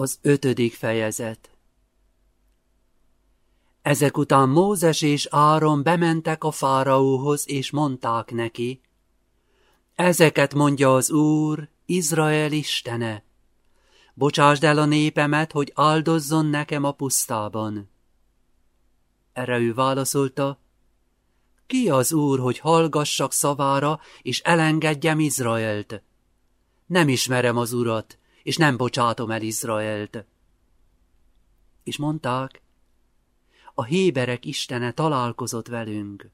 Az ötödik fejezet Ezek után Mózes és Áron bementek a fáraóhoz, és mondták neki, Ezeket mondja az Úr, Izrael istene, bocsásd el a népemet, hogy áldozzon nekem a pusztában. Erre ő válaszolta, ki az Úr, hogy hallgassak szavára, és elengedjem Izraelt? Nem ismerem az Urat, és nem bocsátom el Izraelt. És mondták, a héberek istene találkozott velünk.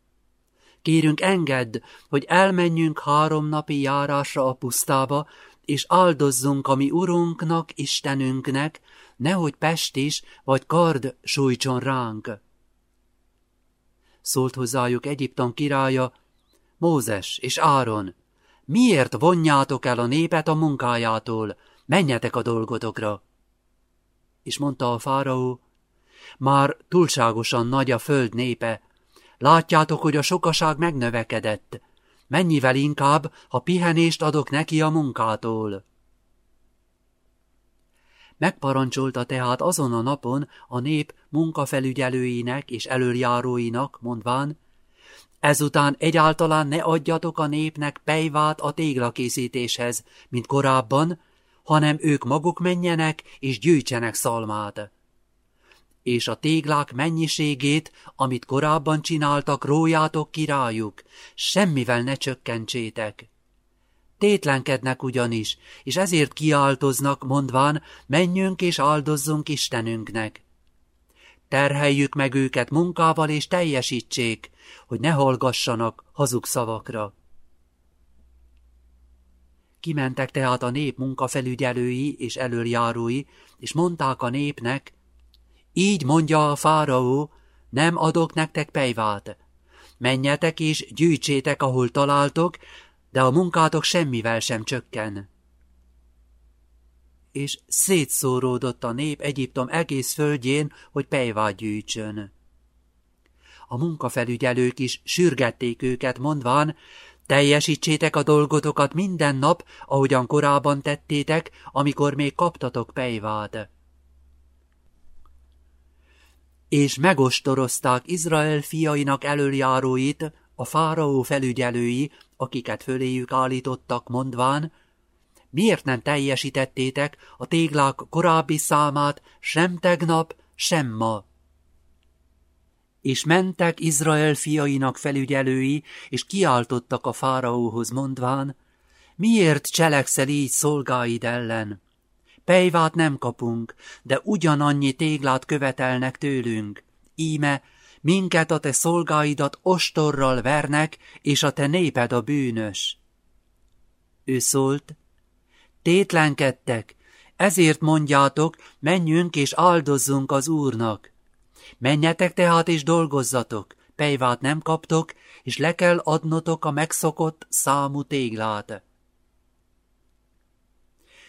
Kérünk engedd, hogy elmenjünk három napi járásra a pusztába, és áldozzunk a mi urunknak, Istenünknek, nehogy Pest is, vagy kard sújtson ránk. Szólt hozzájuk Egyiptom királya, Mózes és Áron, miért vonjátok el a népet a munkájától, menjetek a dolgotokra. És mondta a fáraó, már túlságosan nagy a föld népe, látjátok, hogy a sokaság megnövekedett, mennyivel inkább, ha pihenést adok neki a munkától. Megparancsolta tehát azon a napon a nép munkafelügyelőinek és előjáróinak, mondván, ezután egyáltalán ne adjatok a népnek pejvát a téglakészítéshez, mint korábban, hanem ők maguk menjenek és gyűjtsenek szalmát. És a téglák mennyiségét, amit korábban csináltak, rójátok királyuk, semmivel ne csökkentsétek. Tétlenkednek ugyanis, és ezért kiáltoznak, mondván, menjünk és áldozzunk Istenünknek. Terheljük meg őket munkával és teljesítsék, hogy ne hallgassanak hazug szavakra. Kimentek tehát a nép munkafelügyelői és előjárói, és mondták a népnek, így mondja a fáraó, nem adok nektek pejvát. Menjetek és gyűjtsétek, ahol találtok, de a munkátok semmivel sem csökken. És szétszóródott a nép Egyiptom egész földjén, hogy pejvát gyűjtsön. A munkafelügyelők is sürgették őket, mondván, Teljesítsétek a dolgotokat minden nap, ahogyan korábban tettétek, amikor még kaptatok pejvát. És megostorozták Izrael fiainak előjáróit, a fáraó felügyelői, akiket föléjük állítottak, mondván, miért nem teljesítettétek a téglák korábbi számát sem tegnap, sem ma? És mentek Izrael fiainak felügyelői, és kiáltottak a fáraóhoz mondván, miért cselekszel így szolgáid ellen? Pejvát nem kapunk, de ugyanannyi téglát követelnek tőlünk. Íme, minket a te szolgáidat ostorral vernek, és a te néped a bűnös. Ő szólt, tétlenkedtek, ezért mondjátok, menjünk és áldozzunk az Úrnak. Menjetek tehát és dolgozzatok, pejvát nem kaptok, és le kell adnotok a megszokott számú téglát.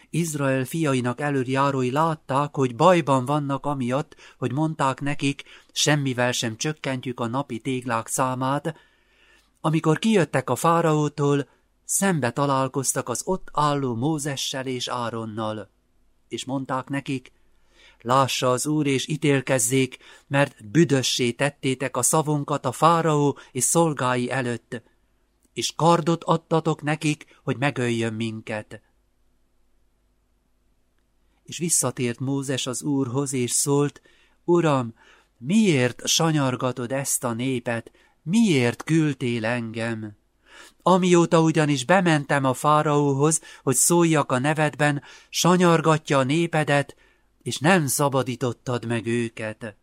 Izrael fiainak előjárói látták, hogy bajban vannak amiatt, hogy mondták nekik, semmivel sem csökkentjük a napi téglák számát, amikor kijöttek a fáraótól, szembe találkoztak az ott álló Mózessel és Áronnal, és mondták nekik, Lássa az Úr és ítélkezzék, mert büdössé tettétek a szavunkat a fáraó és szolgái előtt, és kardot adtatok nekik, hogy megöljön minket. És visszatért Mózes az Úrhoz, és szólt, Uram, miért sanyargatod ezt a népet, miért küldtél engem? Amióta ugyanis bementem a fáraóhoz, hogy szóljak a nevedben, sanyargatja a népedet, és nem szabadítottad meg őket.